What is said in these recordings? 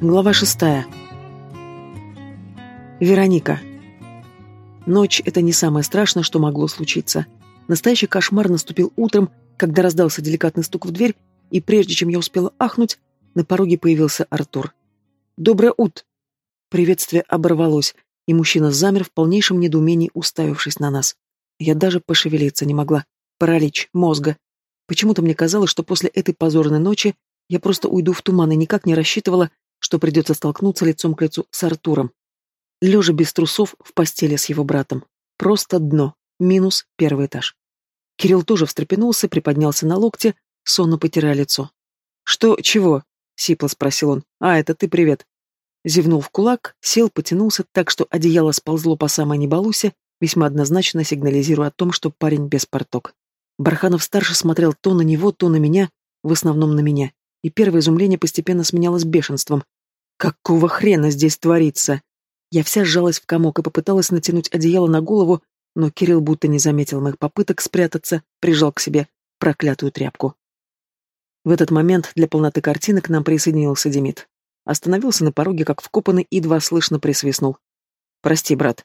Глава шестая. Вероника. Ночь — это не самое страшное, что могло случиться. Настоящий кошмар наступил утром, когда раздался деликатный стук в дверь, и прежде чем я успела ахнуть, на пороге появился Артур. «Доброе утро!» Приветствие оборвалось, и мужчина замер в полнейшем недоумении, уставившись на нас. Я даже пошевелиться не могла. Паралич мозга. Почему-то мне казалось, что после этой позорной ночи я просто уйду в туман и никак не рассчитывала, что придется столкнуться лицом к лицу с Артуром. Лежа без трусов в постели с его братом. Просто дно. Минус первый этаж. Кирилл тоже встрепенулся, приподнялся на локте, сонно потирая лицо. «Что, чего?» — сипло спросил он. «А, это ты, привет». Зевнул в кулак, сел, потянулся так, что одеяло сползло по самой небалусе, весьма однозначно сигнализируя о том, что парень без порток. Барханов-старший смотрел то на него, то на меня, в основном на меня, и первое изумление постепенно сменялось бешенством. Какого хрена здесь творится? Я вся сжалась в комок и попыталась натянуть одеяло на голову, но Кирилл будто не заметил моих попыток спрятаться, прижал к себе проклятую тряпку. В этот момент для полноты картины к нам присоединился Демид. Остановился на пороге, как вкопанный, и едва слышно присвистнул. «Прости, брат».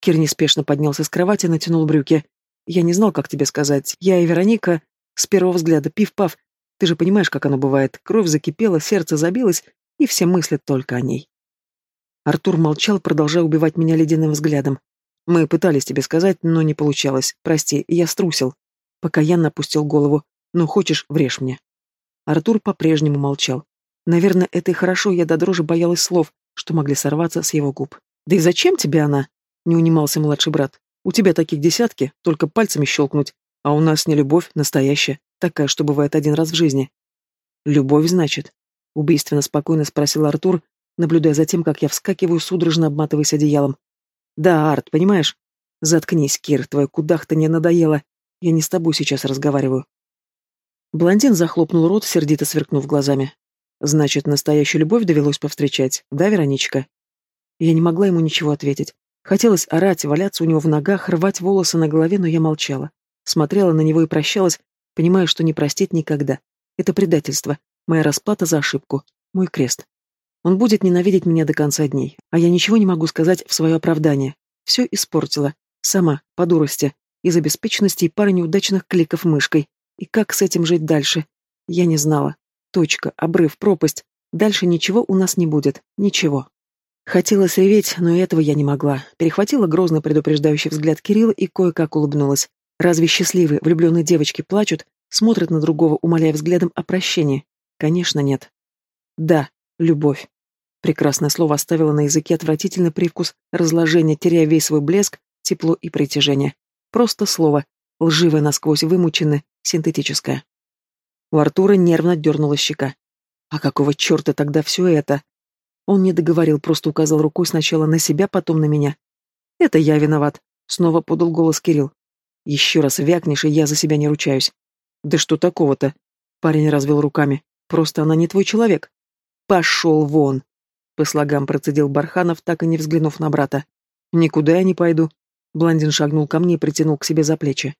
Кир неспешно поднялся с кровати, натянул брюки. «Я не знал, как тебе сказать. Я и Вероника с первого взгляда, пив-пав. Ты же понимаешь, как оно бывает. Кровь закипела, сердце забилось, и все мыслят только о ней. Артур молчал, продолжая убивать меня ледяным взглядом. Мы пытались тебе сказать, но не получалось. Прости, я струсил. Пока я напустил голову. Ну, хочешь, врежь мне. Артур по-прежнему молчал. Наверное, это и хорошо, я до дрожи боялась слов, что могли сорваться с его губ. «Да и зачем тебе она?» — не унимался младший брат. «У тебя таких десятки, только пальцами щелкнуть, а у нас не любовь, настоящая, такая, что бывает один раз в жизни». «Любовь, значит?» Убийственно спокойно спросил Артур, наблюдая за тем, как я вскакиваю, судорожно обматываясь одеялом. «Да, Арт, понимаешь? Заткнись, Кир, твоя кудах-то не надоело. Я не с тобой сейчас разговариваю». Блондин захлопнул рот, сердито сверкнув глазами. «Значит, настоящую любовь довелось повстречать, да, Вероничка?» Я не могла ему ничего ответить. Хотелось орать, валяться у него в ногах, рвать волосы на голове, но я молчала. Смотрела на него и прощалась, понимая, что не простит никогда. Это предательство, Моя расплата за ошибку. Мой крест. Он будет ненавидеть меня до конца дней, а я ничего не могу сказать в свое оправдание. Все испортила. Сама, по дурости, из обеспеченности и пары неудачных кликов мышкой. И как с этим жить дальше? Я не знала. Точка, обрыв, пропасть. Дальше ничего у нас не будет. Ничего. Хотелось реветь, но этого я не могла. Перехватила грозно предупреждающий взгляд Кирилла и кое-как улыбнулась. Разве счастливые, влюбленные девочки плачут, смотрят на другого, умоляя взглядом о прощении? Конечно, нет. Да, любовь. Прекрасное слово оставило на языке отвратительный привкус разложения, теряя весь свой блеск, тепло и притяжение. Просто слово, лживое насквозь вымученное, синтетическое. У Артура нервно дернула щека. А какого черта тогда все это? Он не договорил, просто указал рукой сначала на себя, потом на меня. Это я виноват. Снова подал голос Кирилл. Еще раз вякнешь, и я за себя не ручаюсь. Да что такого-то? Парень развел руками. Просто она не твой человек. Пошел вон. По слогам процедил Барханов, так и не взглянув на брата. Никуда я не пойду. Блондин шагнул ко мне и притянул к себе за плечи.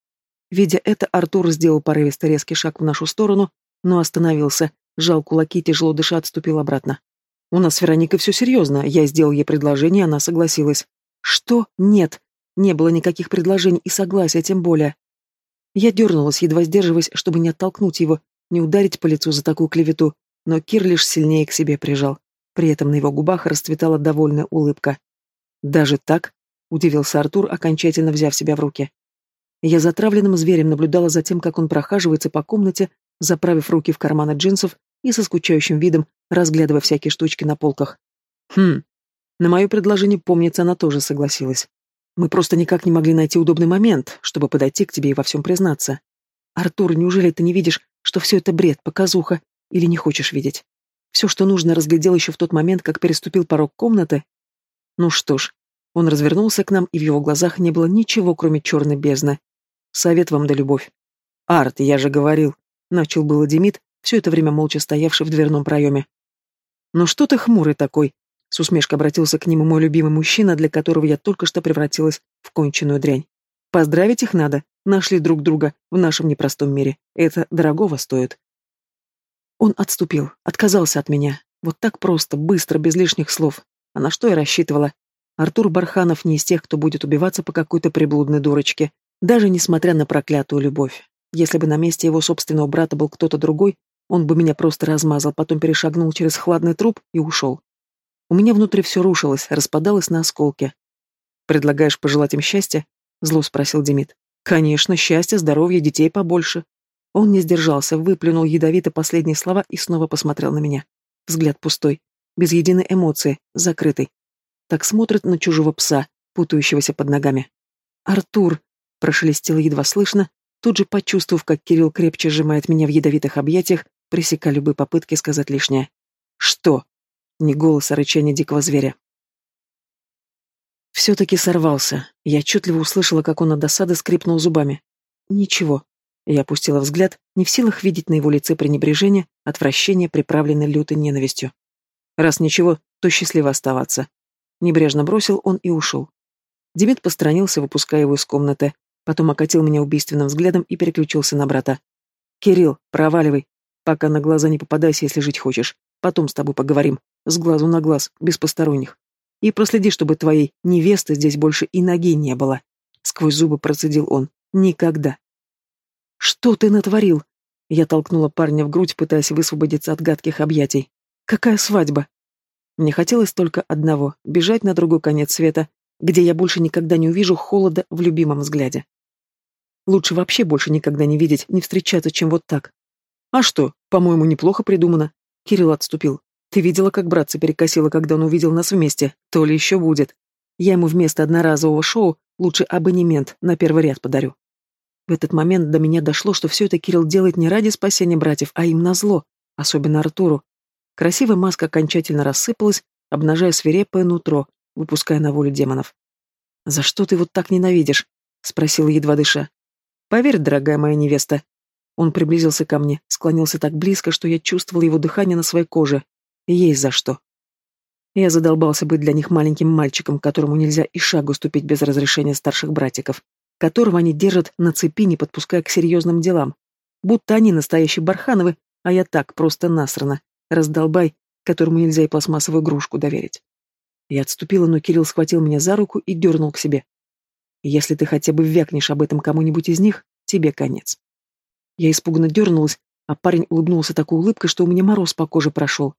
Видя это, Артур сделал порывистый резкий шаг в нашу сторону, но остановился, сжал кулаки, тяжело дыша, отступил обратно. «У нас с Вероникой все серьезно. Я сделал ей предложение, она согласилась». «Что? Нет. Не было никаких предложений и согласия, тем более». Я дернулась, едва сдерживаясь, чтобы не оттолкнуть его, не ударить по лицу за такую клевету, но Кир лишь сильнее к себе прижал. При этом на его губах расцветала довольная улыбка. «Даже так?» — удивился Артур, окончательно взяв себя в руки. Я затравленным зверем наблюдала за тем, как он прохаживается по комнате, заправив руки в карманы джинсов и со скучающим видом, разглядывая всякие штучки на полках. Хм, на мое предложение, помнится, она тоже согласилась. Мы просто никак не могли найти удобный момент, чтобы подойти к тебе и во всем признаться. Артур, неужели ты не видишь, что все это бред, показуха, или не хочешь видеть? Все, что нужно, разглядел еще в тот момент, как переступил порог комнаты? Ну что ж, он развернулся к нам, и в его глазах не было ничего, кроме черной бездны. Совет вам да любовь. Арт, я же говорил, начал было Демид, все это время молча стоявший в дверном проеме. Ну что ты хмурый такой? С усмешкой обратился к нему мой любимый мужчина, для которого я только что превратилась в конченую дрянь. Поздравить их надо, нашли друг друга в нашем непростом мире. Это дорогого стоит. Он отступил, отказался от меня. Вот так просто, быстро, без лишних слов. А на что я рассчитывала? Артур Барханов не из тех, кто будет убиваться по какой-то приблудной дурочке, даже несмотря на проклятую любовь. Если бы на месте его собственного брата был кто-то другой, он бы меня просто размазал, потом перешагнул через хладный труп и ушел. У меня внутри все рушилось, распадалось на осколки. «Предлагаешь пожелать им счастья?» — зло спросил Демид. «Конечно, счастья, здоровья, детей побольше». Он не сдержался, выплюнул ядовито последние слова и снова посмотрел на меня. Взгляд пустой, без единой эмоции, закрытый. Так смотрит на чужого пса, путающегося под ногами. «Артур!» — прошелестело едва слышно, тут же почувствовав, как Кирилл крепче сжимает меня в ядовитых объятиях, пресека любые попытки сказать лишнее. «Что?» — не голос, а рычание дикого зверя. Все-таки сорвался. Я отчетливо услышала, как он от досады скрипнул зубами. «Ничего». Я опустила взгляд, не в силах видеть на его лице пренебрежение, отвращение, приправленное лютой ненавистью. Раз ничего, то счастливо оставаться. Небрежно бросил он и ушел. Демид посторонился, выпуская его из комнаты, потом окатил меня убийственным взглядом и переключился на брата. «Кирилл, проваливай. Пока на глаза не попадайся, если жить хочешь. Потом с тобой поговорим. С глазу на глаз, без посторонних. И проследи, чтобы твоей невесты здесь больше и ноги не было. Сквозь зубы процедил он. Никогда. Что ты натворил? Я толкнула парня в грудь, пытаясь высвободиться от гадких объятий. Какая свадьба? Мне хотелось только одного — бежать на другой конец света, где я больше никогда не увижу холода в любимом взгляде. Лучше вообще больше никогда не видеть, не встречаться, чем вот так. А что, по-моему, неплохо придумано. Кирилл отступил. Ты видела, как братца перекосило, когда он увидел нас вместе? То ли еще будет. Я ему вместо одноразового шоу лучше абонемент на первый ряд подарю. В этот момент до меня дошло, что все это Кирилл делает не ради спасения братьев, а им назло, особенно Артуру. Красивая маска окончательно рассыпалась, обнажая свирепое нутро, выпуская на волю демонов. «За что ты вот так ненавидишь?» — спросила едва дыша. «Поверь, дорогая моя невеста». Он приблизился ко мне, склонился так близко, что я чувствовал его дыхание на своей коже, есть за что. Я задолбался быть для них маленьким мальчиком, которому нельзя и шагу ступить без разрешения старших братиков, которого они держат на цепи, не подпуская к серьезным делам. Будто они настоящие Бархановы, а я так, просто насрано. Раздолбай, которому нельзя и пластмассовую игрушку доверить. Я отступила, но Кирилл схватил меня за руку и дернул к себе. Если ты хотя бы вякнешь об этом кому-нибудь из них, тебе конец. Я испуганно дернулась, а парень улыбнулся такой улыбкой, что у меня мороз по коже прошел.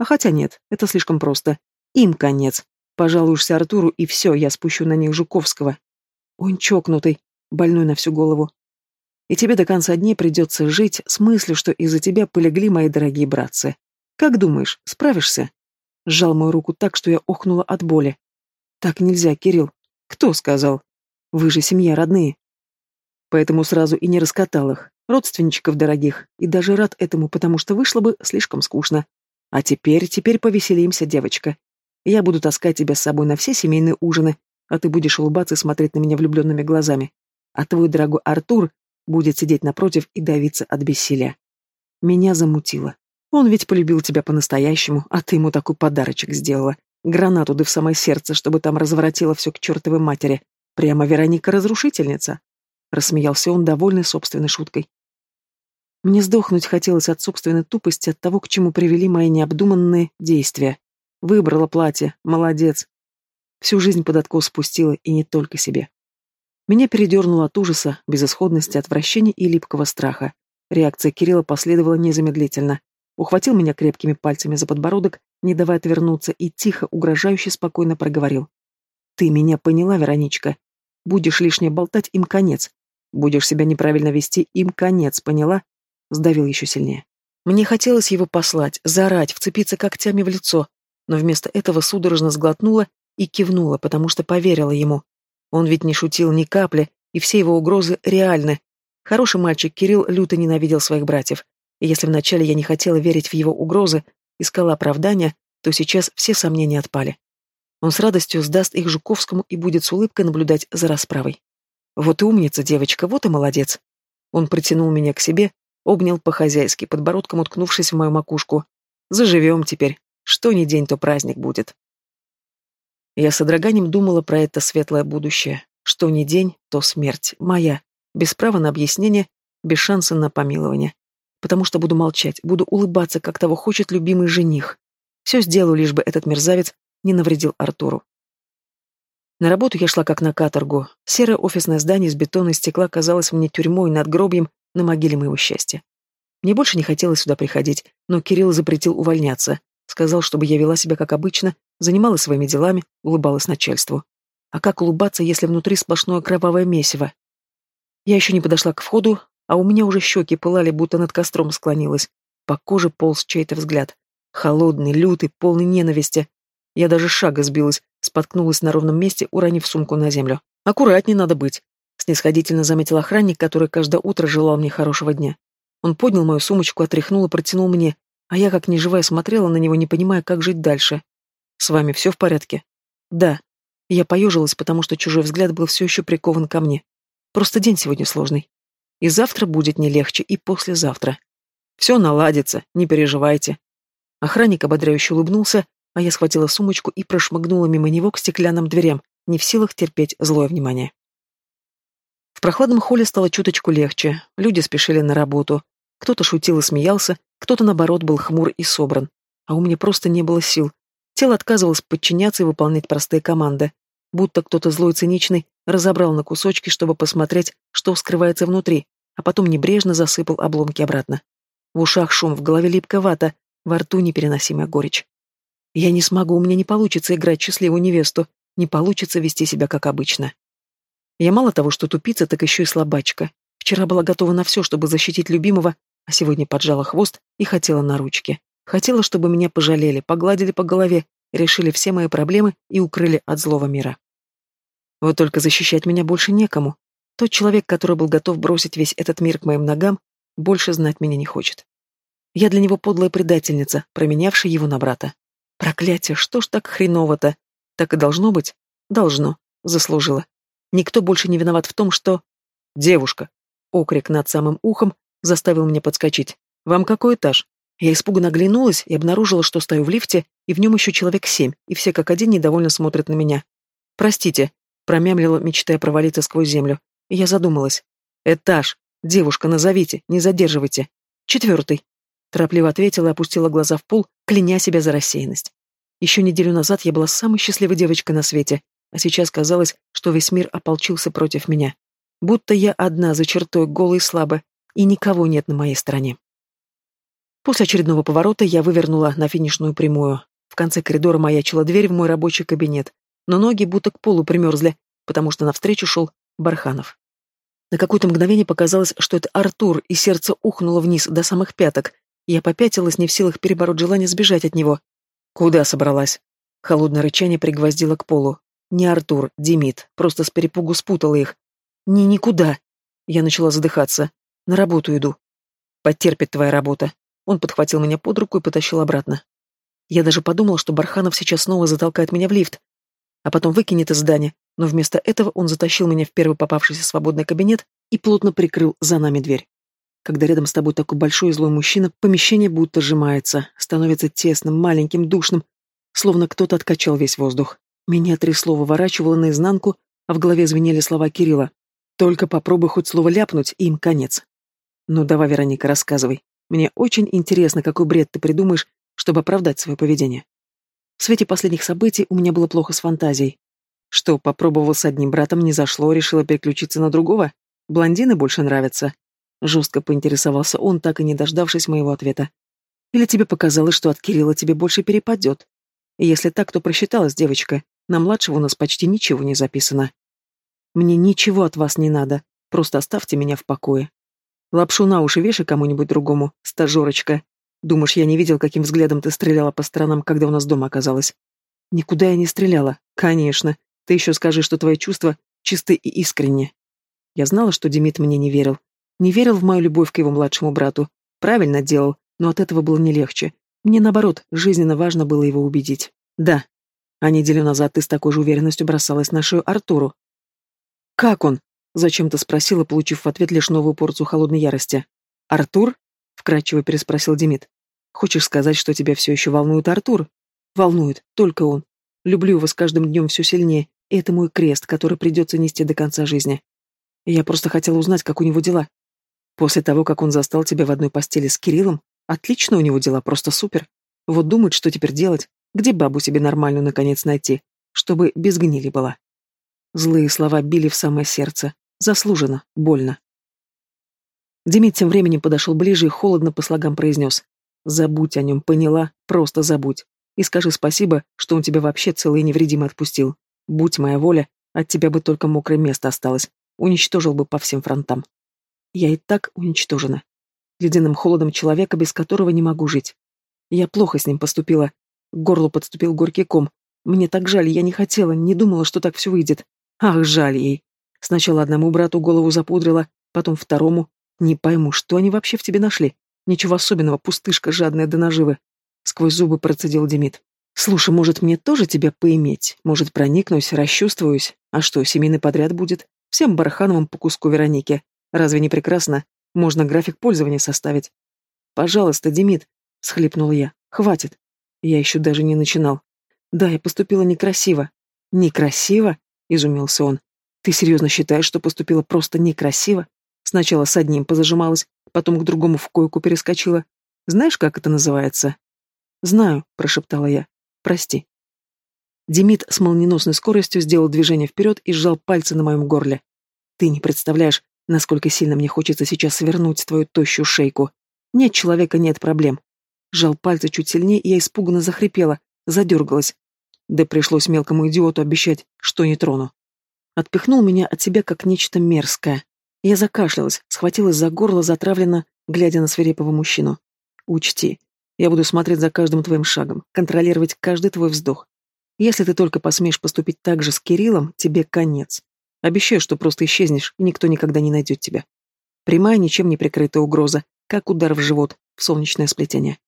А хотя нет, это слишком просто. Им конец. Пожалуешься Артуру, и все, я спущу на них Жуковского. Он чокнутый, больной на всю голову. И тебе до конца дней придется жить с мыслью, что из-за тебя полегли мои дорогие братцы. Как думаешь, справишься? Сжал мою руку так, что я охнула от боли. Так нельзя, Кирилл. Кто сказал? Вы же семья родные. Поэтому сразу и не раскатал их, родственничков дорогих, и даже рад этому, потому что вышло бы слишком скучно. А теперь, теперь повеселимся, девочка. Я буду таскать тебя с собой на все семейные ужины, а ты будешь улыбаться и смотреть на меня влюбленными глазами. А твой дорогой Артур будет сидеть напротив и давиться от бессилия. Меня замутило. Он ведь полюбил тебя по-настоящему, а ты ему такой подарочек сделала. Гранату да в самое сердце, чтобы там разворотило все к чертовой матери. Прямо Вероника-разрушительница. Рассмеялся он, довольный собственной шуткой. Мне сдохнуть хотелось от собственной тупости, от того, к чему привели мои необдуманные действия. Выбрала платье, молодец. Всю жизнь под откос спустила, и не только себе. Меня передернуло от ужаса, безысходности, отвращения и липкого страха. Реакция Кирилла последовала незамедлительно. Ухватил меня крепкими пальцами за подбородок, не давая отвернуться, и тихо, угрожающе, спокойно проговорил. «Ты меня поняла, Вероничка. Будешь лишнее болтать, им конец. Будешь себя неправильно вести, им конец, поняла? Сдавил еще сильнее. Мне хотелось его послать, заорать, вцепиться когтями в лицо, но вместо этого судорожно сглотнула и кивнула, потому что поверила ему. Он ведь не шутил ни капли, и все его угрозы реальны. Хороший мальчик Кирилл люто ненавидел своих братьев, и если вначале я не хотела верить в его угрозы, искала оправдания, то сейчас все сомнения отпали. Он с радостью сдаст их Жуковскому и будет с улыбкой наблюдать за расправой. Вот и умница, девочка, вот и молодец. Он притянул меня к себе, Обнял по-хозяйски, подбородком уткнувшись в мою макушку. Заживем теперь. Что ни день, то праздник будет. Я с одраганием думала про это светлое будущее. Что ни день, то смерть. Моя. Без права на объяснение, без шанса на помилование. Потому что буду молчать, буду улыбаться, как того хочет любимый жених. Все сделаю, лишь бы этот мерзавец не навредил Артуру. На работу я шла как на каторгу. Серое офисное здание из бетона и стекла казалось мне тюрьмой над гробьем на могиле моего счастья. Мне больше не хотелось сюда приходить, но Кирилл запретил увольняться. Сказал, чтобы я вела себя как обычно, занималась своими делами, улыбалась начальству. А как улыбаться, если внутри сплошное кровавое месиво? Я еще не подошла к входу, а у меня уже щеки пылали, будто над костром склонилась. По коже полз чей-то взгляд. Холодный, лютый, полный ненависти. Я даже шага сбилась, споткнулась на ровном месте, уронив сумку на землю. «Аккуратней надо быть», — снисходительно заметил охранник, который каждое утро желал мне хорошего дня. Он поднял мою сумочку, отряхнул и протянул мне, а я как неживая смотрела на него, не понимая, как жить дальше. «С вами все в порядке?» «Да». Я поежилась, потому что чужой взгляд был все еще прикован ко мне. Просто день сегодня сложный. И завтра будет не легче, и послезавтра. Все наладится, не переживайте. Охранник ободряюще улыбнулся, а я схватила сумочку и прошмыгнула мимо него к стеклянным дверям, не в силах терпеть злое внимание. В прохладном холле стало чуточку легче, люди спешили на работу. Кто-то шутил и смеялся, кто-то, наоборот, был хмур и собран. А у меня просто не было сил. Тело отказывалось подчиняться и выполнять простые команды. Будто кто-то злой и циничный разобрал на кусочки, чтобы посмотреть, что скрывается внутри, а потом небрежно засыпал обломки обратно. В ушах шум, в голове липкая вата, во рту непереносимая горечь. Я не смогу, у меня не получится играть счастливую невесту, не получится вести себя как обычно. Я мало того, что тупица, так еще и слабачка. Вчера была готова на все, чтобы защитить любимого, а сегодня поджала хвост и хотела на ручки. Хотела, чтобы меня пожалели, погладили по голове, решили все мои проблемы и укрыли от злого мира. Вот только защищать меня больше некому. Тот человек, который был готов бросить весь этот мир к моим ногам, больше знать меня не хочет. Я для него подлая предательница, променявшая его на брата. Проклятие, что ж так хреново-то? Так и должно быть? Должно. Заслужила. Никто больше не виноват в том, что... Девушка. Окрик над самым ухом заставил меня подскочить. Вам какой этаж? Я испуганно оглянулась и обнаружила, что стою в лифте, и в нем еще человек семь, и все как один недовольно смотрят на меня. Простите, промямлила, мечтая провалиться сквозь землю. Я задумалась. Этаж. Девушка, назовите, не задерживайте. Четвертый. Торопливо ответила и опустила глаза в пол, кляня себя за рассеянность. Еще неделю назад я была самой счастливой девочкой на свете, а сейчас казалось, что весь мир ополчился против меня. Будто я одна за чертой, голой и слабая, и никого нет на моей стороне. После очередного поворота я вывернула на финишную прямую. В конце коридора маячила дверь в мой рабочий кабинет, но ноги будто к полу примерзли, потому что навстречу шел Барханов. На какое-то мгновение показалось, что это Артур, и сердце ухнуло вниз до самых пяток, я попятилась, не в силах перебороть желание сбежать от него. Куда собралась? Холодное рычание пригвоздило к полу. Не Артур, Демид, просто с перепугу спутала их. Не никуда. Я начала задыхаться. На работу иду. Потерпит твоя работа. Он подхватил меня под руку и потащил обратно. Я даже подумала, что Барханов сейчас снова затолкает меня в лифт, а потом выкинет из здания, но вместо этого он затащил меня в первый попавшийся свободный кабинет и плотно прикрыл за нами дверь. Когда рядом с тобой такой большой и злой мужчина, помещение будто сжимается, становится тесным, маленьким, душным, словно кто-то откачал весь воздух. Меня трясло, выворачивало наизнанку, а в голове звенели слова Кирилла. «Только попробуй хоть слово ляпнуть, и им конец». «Ну давай, Вероника, рассказывай. Мне очень интересно, какой бред ты придумаешь, чтобы оправдать свое поведение». В свете последних событий у меня было плохо с фантазией. Что, попробовал с одним братом, не зашло, решила переключиться на другого? Блондины больше нравятся. Жестко поинтересовался он, так и не дождавшись моего ответа. Или тебе показалось, что от Кирилла тебе больше перепадет? Если так, то просчиталась девочка. На младшего у нас почти ничего не записано. Мне ничего от вас не надо. Просто оставьте меня в покое. Лапшу на уши вешай кому-нибудь другому, стажерочка. Думаешь, я не видел, каким взглядом ты стреляла по сторонам, когда у нас дома оказалась? Никуда я не стреляла. Конечно. Ты еще скажи, что твои чувства чисты и искренни. Я знала, что Демид мне не верил, не верил в мою любовь к его младшему брату. Правильно делал, но от этого было не легче. Мне, наоборот, жизненно важно было его убедить. Да. А неделю назад ты с такой же уверенностью бросалась на шею Артуру. «Как он?» — зачем-то спросила, получив в ответ лишь новую порцию холодной ярости. «Артур?» — вкратчиво переспросил Демид. «Хочешь сказать, что тебя все еще волнует Артур?» «Волнует, только он. Люблю его с каждым днем все сильнее, и это мой крест, который придется нести до конца жизни. Я просто хотела узнать, как у него дела. После того, как он застал тебя в одной постели с Кириллом, отлично у него дела, просто супер. Вот думает, что теперь делать, где бабу себе нормальную наконец найти, чтобы без гнили была. Злые слова били в самое сердце. Заслуженно, больно. Демид тем временем подошел ближе и холодно по слогам произнес. «Забудь о нем, поняла? Просто забудь. И скажи спасибо, что он тебя вообще целый и невредимый отпустил. Будь моя воля, от тебя бы только мокрое место осталось. Уничтожил бы по всем фронтам. Я и так уничтожена. Ледяным холодом человека, без которого не могу жить. Я плохо с ним поступила. К горлу подступил горький ком. Мне так жаль, я не хотела, не думала, что так все выйдет. Ах, жаль ей. Сначала одному брату голову запудрила, потом второму. Не пойму, что они вообще в тебе нашли. Ничего особенного, пустышка жадная до наживы. Сквозь зубы процедил Демид. Слушай, может, мне тоже тебя поиметь? Может, проникнусь, расчувствуюсь? А что, семейный подряд будет? Всем бархановым по куску Вероники. Разве не прекрасно? Можно график пользования составить. Пожалуйста, Демид, схлипнул я. Хватит. Я еще даже не начинал. Да, я поступила некрасиво. Некрасиво? Изумился он. Ты серьезно считаешь, что поступила просто некрасиво? Сначала с одним позажималась, потом к другому в койку перескочила. Знаешь, как это называется? Знаю, прошептала я. Прости. Демид с молниеносной скоростью сделал движение вперед и сжал пальцы на моем горле. Ты не представляешь, насколько сильно мне хочется сейчас свернуть твою тощую шейку. Нет человека, нет проблем. Сжал пальцы чуть сильнее, и я испуганно захрипела, задергалась. Да пришлось мелкому идиоту обещать, что не трону. Отпихнул меня от себя как нечто мерзкое. Я закашлялась, схватилась за горло, затравленно, глядя на свирепого мужчину. Учти, я буду смотреть за каждым твоим шагом, контролировать каждый твой вздох. Если ты только посмеешь поступить так же с Кириллом, тебе конец. Обещаю, что просто исчезнешь, и никто никогда не найдет тебя. Прямая, ничем не прикрытая угроза, как удар в живот, в солнечное сплетение.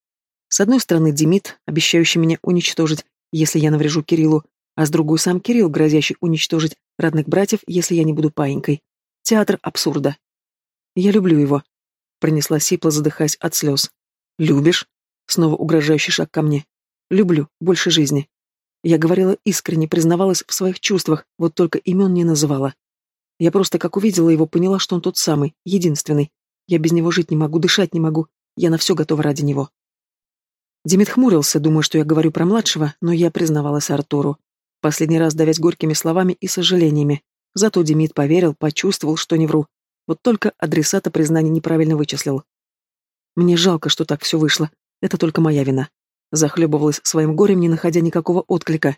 С одной стороны, Демид, обещающий меня уничтожить, если я наврежу Кириллу, а с другой сам Кирилл, грозящий уничтожить родных братьев, если я не буду паинькой. Театр абсурда. Я люблю его. Принесла сипла, задыхаясь от слез. Любишь? Снова угрожающий шаг ко мне. Люблю, больше жизни. Я говорила искренне, признавалась в своих чувствах, вот только имен не называла. Я просто как увидела его, поняла, что он тот самый, единственный. Я без него жить не могу, дышать не могу. Я на все готова ради него. Демид хмурился, думая, что я говорю про младшего, но я признавалась Артуру. Последний раз давясь горькими словами и сожалениями. Зато Демид поверил, почувствовал, что не вру. Вот только адресата признания неправильно вычислил. Мне жалко, что так все вышло. Это только моя вина. Захлебывалась своим горем, не находя никакого отклика.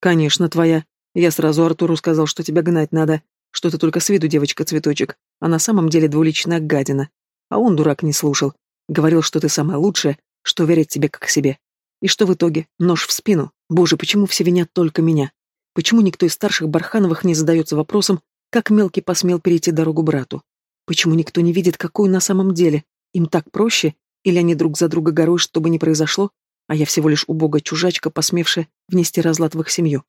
«Конечно, твоя. Я сразу Артуру сказал, что тебя гнать надо, что ты только с виду девочка-цветочек, а на самом деле двуличная гадина. А он, дурак, не слушал. Говорил, что ты самая лучшая, что верит тебе как себе. И что в итоге? Нож в спину. Боже, почему все винят только меня? Почему никто из старших Бархановых не задается вопросом, как мелкий посмел перейти дорогу брату? Почему никто не видит, какой на самом деле? Им так проще? Или они друг за друга горой, что бы ни произошло? А я всего лишь убогая чужачка, посмевшая внести разлад в их семью.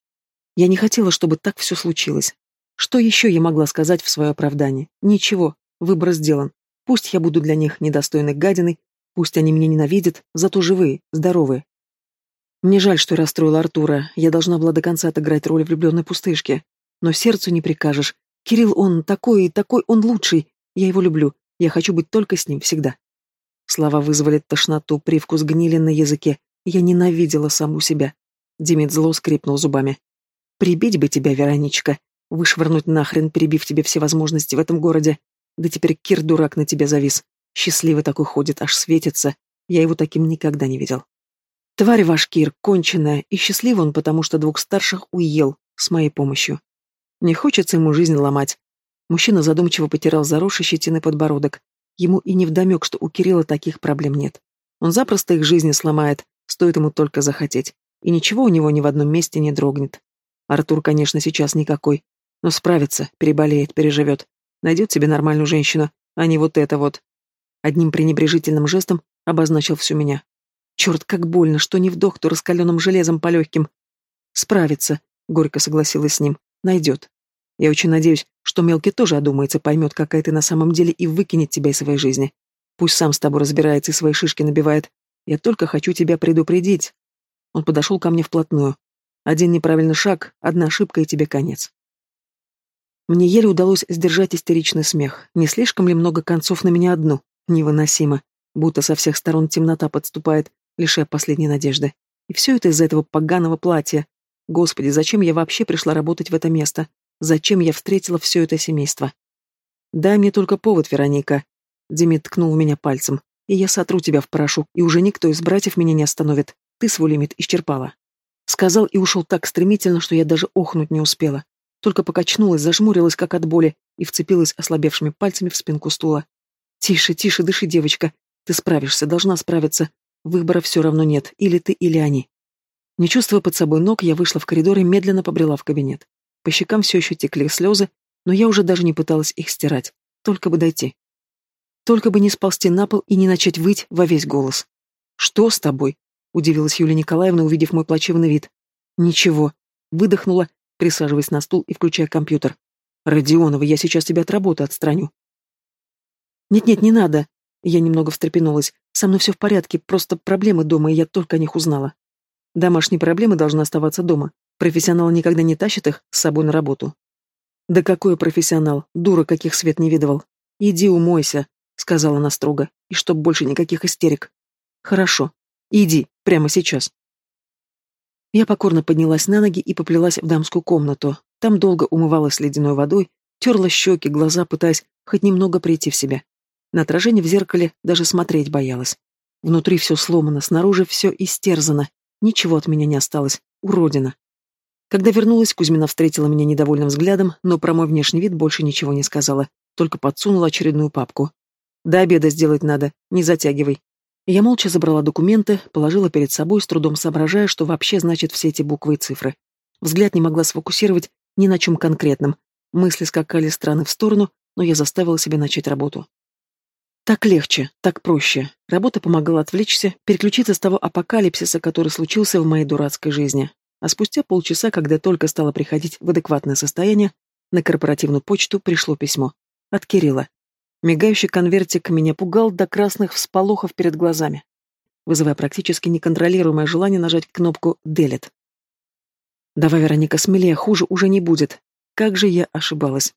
Я не хотела, чтобы так все случилось. Что еще я могла сказать в свое оправдание? Ничего, выбор сделан. Пусть я буду для них недостойной гадиной, Пусть они меня ненавидят, зато живые, здоровые. Мне жаль, что расстроила Артура. Я должна была до конца отыграть роль влюбленной пустышки. Но сердцу не прикажешь. Кирилл, он такой и такой, он лучший. Я его люблю. Я хочу быть только с ним всегда. Слова вызвали тошноту, привкус гнили на языке. Я ненавидела саму себя. Демид зло скрипнул зубами. «Прибить бы тебя, Вероничка. Вышвырнуть нахрен, перебив тебе все возможности в этом городе. Да теперь Кир дурак на тебя завис. Счастливый такой ходит, аж светится. Я его таким никогда не видел. Тварь ваш Кир, конченая, и счастлив он, потому что двух старших уел с моей помощью. Не хочется ему жизнь ломать. Мужчина задумчиво потирал заросший щетиной подбородок. Ему и не вдомек, что у Кирилла таких проблем нет. Он запросто их жизни сломает, стоит ему только захотеть. И ничего у него ни в одном месте не дрогнет. Артур, конечно, сейчас никакой. Но справится, переболеет, переживет. Найдет себе нормальную женщину, а не вот это вот. Одним пренебрежительным жестом обозначил всю меня. Черт, как больно, что не вдох, то раскаленным железом по легким. Справится, горько согласилась с ним. Найдет. Я очень надеюсь, что мелкий тоже одумается, поймет, какая ты на самом деле, и выкинет тебя из своей жизни. Пусть сам с тобой разбирается и свои шишки набивает. Я только хочу тебя предупредить. Он подошел ко мне вплотную. Один неправильный шаг, одна ошибка, и тебе конец. Мне еле удалось сдержать истеричный смех. Не слишком ли много концов на меня одну? Невыносимо. Будто со всех сторон темнота подступает, лишая последней надежды. И все это из-за этого поганого платья. Господи, зачем я вообще пришла работать в это место? Зачем я встретила все это семейство? Дай мне только повод, Вероника. Демид ткнул меня пальцем. И я сотру тебя в порошок, и уже никто из братьев меня не остановит. Ты свой лимит исчерпала. Сказал и ушел так стремительно, что я даже охнуть не успела. Только покачнулась, зажмурилась, как от боли, и вцепилась ослабевшими пальцами в спинку стула. «Тише, тише, дыши, девочка. Ты справишься, должна справиться. Выбора все равно нет, или ты, или они». Не чувствуя под собой ног, я вышла в коридор и медленно побрела в кабинет. По щекам все еще текли слезы, но я уже даже не пыталась их стирать. Только бы дойти. Только бы не сползти на пол и не начать выть во весь голос. «Что с тобой?» — удивилась Юлия Николаевна, увидев мой плачевный вид. «Ничего». Выдохнула, присаживаясь на стул и включая компьютер. «Родионова, я сейчас тебя от работы отстраню». «Нет-нет, не надо». Я немного встрепенулась. «Со мной все в порядке, просто проблемы дома, и я только о них узнала». Домашние проблемы должны оставаться дома. Профессионал никогда не тащит их с собой на работу. «Да какой профессионал? Дура, каких свет не видывал. Иди умойся», — сказала она строго, — «и чтоб больше никаких истерик». «Хорошо. Иди, прямо сейчас». Я покорно поднялась на ноги и поплелась в дамскую комнату. Там долго умывалась ледяной водой, терла щеки, глаза, пытаясь хоть немного прийти в себя. На отражение в зеркале даже смотреть боялась. Внутри все сломано, снаружи все истерзано. Ничего от меня не осталось. Уродина. Когда вернулась, Кузьмина встретила меня недовольным взглядом, но про мой внешний вид больше ничего не сказала, только подсунула очередную папку. «До обеда сделать надо, не затягивай». Я молча забрала документы, положила перед собой, с трудом соображая, что вообще значит все эти буквы и цифры. Взгляд не могла сфокусировать ни на чем конкретном. Мысли скакали страны в сторону, но я заставила себя начать работу. Так легче, так проще. Работа помогала отвлечься, переключиться с того апокалипсиса, который случился в моей дурацкой жизни. А спустя полчаса, когда только стало приходить в адекватное состояние, на корпоративную почту пришло письмо. От Кирилла. Мигающий конвертик меня пугал до красных всполохов перед глазами, вызывая практически неконтролируемое желание нажать кнопку «Делет». «Давай, Вероника, смелее, хуже уже не будет. Как же я ошибалась.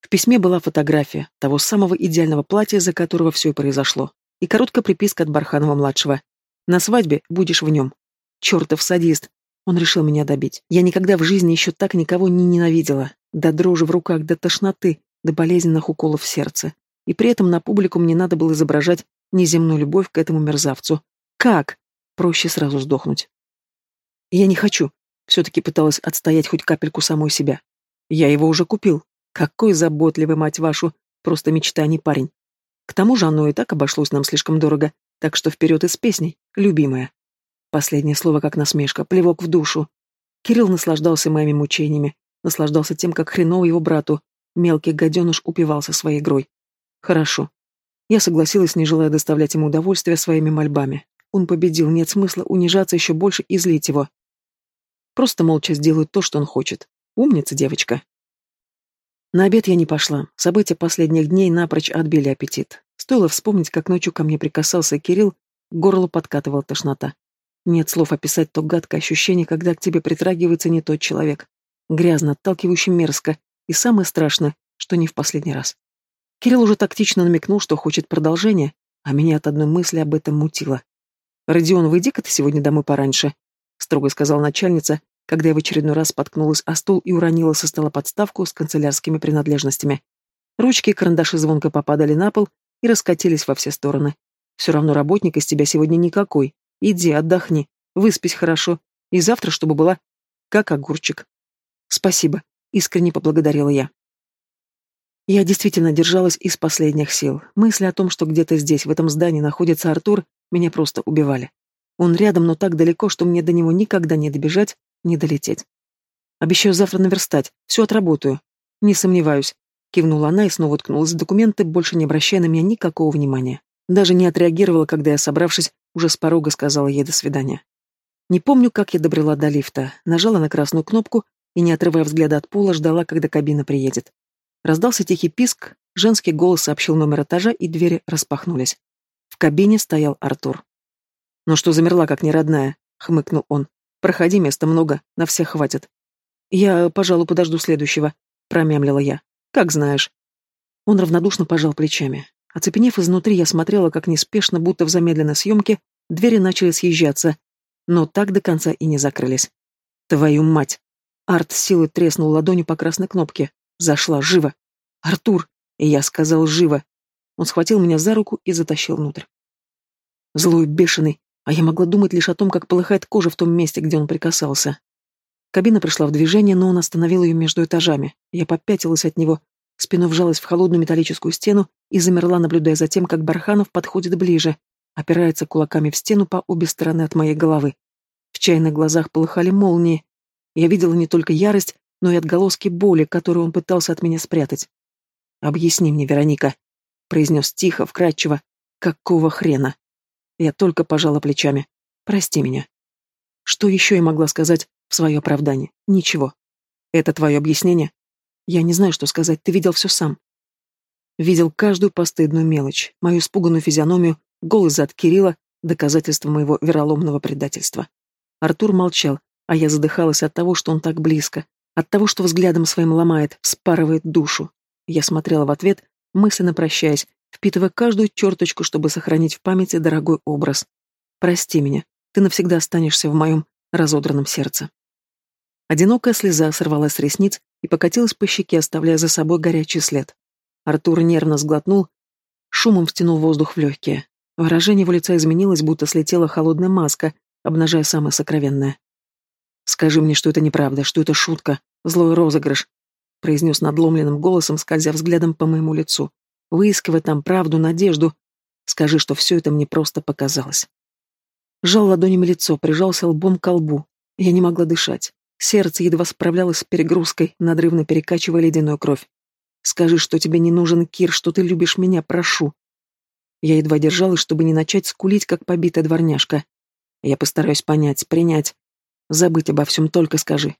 В письме была фотография того самого идеального платья, за которого все и произошло, и короткая приписка от Барханова-младшего. «На свадьбе будешь в нем». Чертов садист. Он решил меня добить. Я никогда в жизни еще так никого не ненавидела. До дрожи в руках, до тошноты, до болезненных уколов в сердце. И при этом на публику мне надо было изображать неземную любовь к этому мерзавцу. Как? Проще сразу сдохнуть. Я не хочу. Все-таки пыталась отстоять хоть капельку самой себя. Я его уже купил. Какой заботливый, мать вашу, просто мечта, не парень. К тому же оно и так обошлось нам слишком дорого, так что вперед из песней, любимая. Последнее слово как насмешка, плевок в душу. Кирилл наслаждался моими мучениями, наслаждался тем, как хреново его брату. Мелкий гаденыш упивался своей игрой. Хорошо. Я согласилась, не желая доставлять ему удовольствие своими мольбами. Он победил, нет смысла унижаться еще больше и злить его. Просто молча сделаю то, что он хочет. Умница, девочка. На обед я не пошла. События последних дней напрочь отбили аппетит. Стоило вспомнить, как ночью ко мне прикасался Кирилл, к горлу подкатывала тошнота. Нет слов описать то гадкое ощущение, когда к тебе притрагивается не тот человек. Грязно, отталкивающе мерзко. И самое страшное, что не в последний раз. Кирилл уже тактично намекнул, что хочет продолжения, а меня от одной мысли об этом мутило. «Родион, выйди-ка ты сегодня домой пораньше», — строго сказала начальница, когда я в очередной раз споткнулась о стол и уронила со стола подставку с канцелярскими принадлежностями. Ручки и карандаши звонко попадали на пол и раскатились во все стороны. Все равно работник из тебя сегодня никакой. Иди, отдохни, выспись хорошо, и завтра, чтобы была как огурчик. Спасибо, искренне поблагодарила я. Я действительно держалась из последних сил. Мысли о том, что где-то здесь, в этом здании, находится Артур, меня просто убивали. Он рядом, но так далеко, что мне до него никогда не добежать, не долететь. Обещаю завтра наверстать, все отработаю. Не сомневаюсь. Кивнула она и снова уткнулась в документы, больше не обращая на меня никакого внимания. Даже не отреагировала, когда я, собравшись, уже с порога сказала ей до свидания. Не помню, как я добрела до лифта, нажала на красную кнопку и, не отрывая взгляда от пола, ждала, когда кабина приедет. Раздался тихий писк, женский голос сообщил номер этажа, и двери распахнулись. В кабине стоял Артур. «Ну что замерла, как неродная?» — хмыкнул он. Проходи, места много, на всех хватит. Я, пожалуй, подожду следующего, промямлила я. Как знаешь. Он равнодушно пожал плечами. Оцепенев изнутри, я смотрела, как неспешно, будто в замедленной съемке, двери начали съезжаться, но так до конца и не закрылись. Твою мать! Арт силой треснул ладонью по красной кнопке. Зашла, живо! Артур! И я сказал живо. Он схватил меня за руку и затащил внутрь. Злой, бешеный, а я могла думать лишь о том, как полыхает кожа в том месте, где он прикасался. Кабина пришла в движение, но он остановил ее между этажами. Я попятилась от него, спиной вжалась в холодную металлическую стену и замерла, наблюдая за тем, как Барханов подходит ближе, опирается кулаками в стену по обе стороны от моей головы. В чайных глазах полыхали молнии. Я видела не только ярость, но и отголоски боли, которую он пытался от меня спрятать. «Объясни мне, Вероника», — произнес тихо, вкрадчиво. «Какого хрена?» Я только пожала плечами. «Прости меня». Что еще я могла сказать в свое оправдание? Ничего. Это твое объяснение? Я не знаю, что сказать, ты видел все сам. Видел каждую постыдную мелочь, мою испуганную физиономию, голый зад Кирилла, доказательство моего вероломного предательства. Артур молчал, а я задыхалась от того, что он так близко, от того, что взглядом своим ломает, вспарывает душу. Я смотрела в ответ, мысленно прощаясь, впитывая каждую черточку, чтобы сохранить в памяти дорогой образ. Прости меня, ты навсегда останешься в моем разодранном сердце. Одинокая слеза сорвалась с ресниц и покатилась по щеке, оставляя за собой горячий след. Артур нервно сглотнул, шумом втянул воздух в легкие. Выражение его лица изменилось, будто слетела холодная маска, обнажая самое сокровенное. «Скажи мне, что это неправда, что это шутка, злой розыгрыш», произнес надломленным голосом, скользя взглядом по моему лицу. Выискивая там правду, надежду. Скажи, что все это мне просто показалось. Жал ладонями лицо, прижался лбом к лбу. Я не могла дышать. Сердце едва справлялось с перегрузкой, надрывно перекачивая ледяную кровь. «Скажи, что тебе не нужен Кир, что ты любишь меня, прошу». Я едва держалась, чтобы не начать скулить, как побитая дворняжка. Я постараюсь понять, принять. Забыть обо всем, только скажи.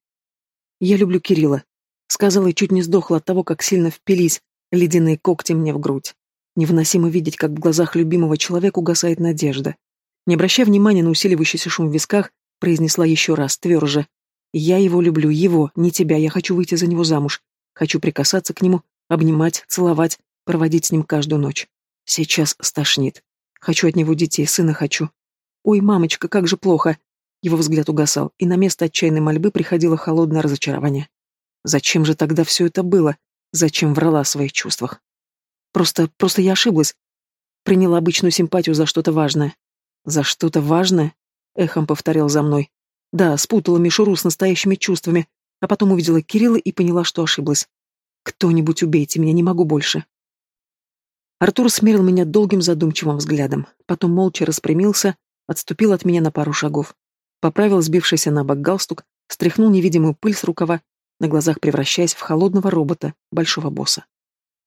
Я люблю Кирилла. Сказала и чуть не сдохла от того, как сильно впились ледяные когти мне в грудь. Невыносимо видеть, как в глазах любимого человека угасает надежда. Не обращая внимания на усиливающийся шум в висках, произнесла еще раз, тверже. «Я его люблю, его, не тебя, я хочу выйти за него замуж. Хочу прикасаться к нему, обнимать, целовать, проводить с ним каждую ночь. Сейчас стошнит. Хочу от него детей, сына хочу. Ой, мамочка, как же плохо!» Его взгляд угасал, и на место отчаянной мольбы приходило холодное разочарование. Зачем же тогда все это было? Зачем врала о своих чувствах? Просто, просто я ошиблась. Приняла обычную симпатию за что-то важное. За что-то важное? Эхом повторил за мной. Да, спутала мишуру с настоящими чувствами, а потом увидела Кирилла и поняла, что ошиблась. Кто-нибудь убейте меня, не могу больше. Артур смерил меня долгим задумчивым взглядом, потом молча распрямился, отступил от меня на пару шагов, поправил сбившийся на бок галстук, стряхнул невидимую пыль с рукава на глазах превращаясь в холодного робота, большого босса.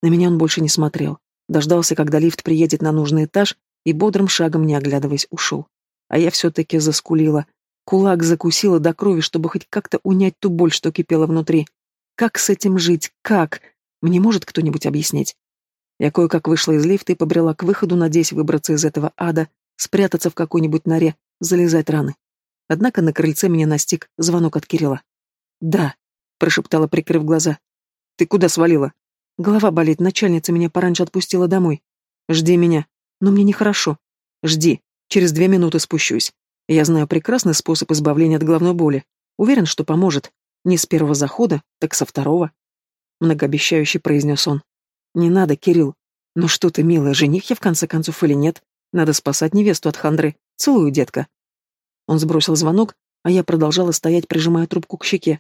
На меня он больше не смотрел, дождался, когда лифт приедет на нужный этаж, и бодрым шагом, не оглядываясь, ушел. А я все-таки заскулила. Кулак закусила до крови, чтобы хоть как-то унять ту боль, что кипела внутри. Как с этим жить? Как? Мне может кто-нибудь объяснить? Я кое-как вышла из лифта и побрела к выходу, надеясь выбраться из этого ада, спрятаться в какой-нибудь норе, залезать раны. Однако на крыльце меня настиг звонок от Кирилла. «Да», прошептала, прикрыв глаза. «Ты куда свалила?» «Голова болит, начальница меня пораньше отпустила домой. Жди меня. Но мне нехорошо. Жди. Через две минуты спущусь. Я знаю прекрасный способ избавления от головной боли. Уверен, что поможет. Не с первого захода, так со второго». Многообещающе произнес он. «Не надо, Кирилл. Ну что ты, милая, жених я в конце концов или нет? Надо спасать невесту от хандры. Целую, детка». Он сбросил звонок, а я продолжала стоять, прижимая трубку к щеке.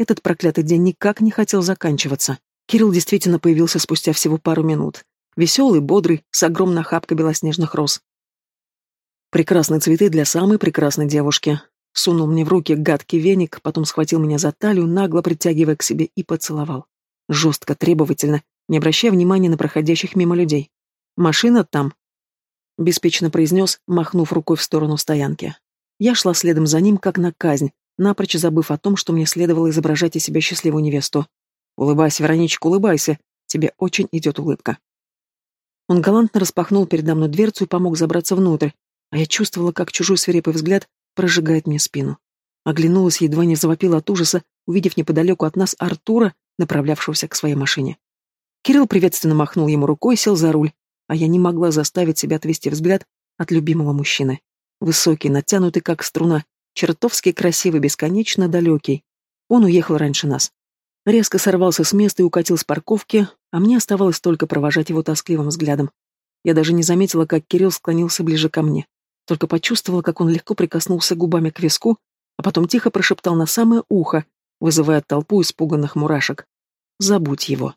Этот проклятый день никак не хотел заканчиваться. Кирилл действительно появился спустя всего пару минут. Веселый, бодрый, с огромной охапкой белоснежных роз. Прекрасные цветы для самой прекрасной девушки. Сунул мне в руки гадкий веник, потом схватил меня за талию, нагло притягивая к себе и поцеловал. Жестко, требовательно, не обращая внимания на проходящих мимо людей. «Машина там?» Беспечно произнес, махнув рукой в сторону стоянки. Я шла следом за ним, как на казнь, напрочь забыв о том, что мне следовало изображать из себя счастливую невесту. «Улыбайся, Вероничка, улыбайся. Тебе очень идет улыбка». Он галантно распахнул передо мной дверцу и помог забраться внутрь, а я чувствовала, как чужой свирепый взгляд прожигает мне спину. Оглянулась, едва не завопила от ужаса, увидев неподалеку от нас Артура, направлявшегося к своей машине. Кирилл приветственно махнул ему рукой и сел за руль, а я не могла заставить себя отвести взгляд от любимого мужчины. Высокий, натянутый, как струна, чертовски красивый, бесконечно далекий. Он уехал раньше нас. Резко сорвался с места и укатил с парковки, а мне оставалось только провожать его тоскливым взглядом. Я даже не заметила, как Кирилл склонился ближе ко мне. Только почувствовала, как он легко прикоснулся губами к виску, а потом тихо прошептал на самое ухо, вызывая толпу испуганных мурашек. «Забудь его».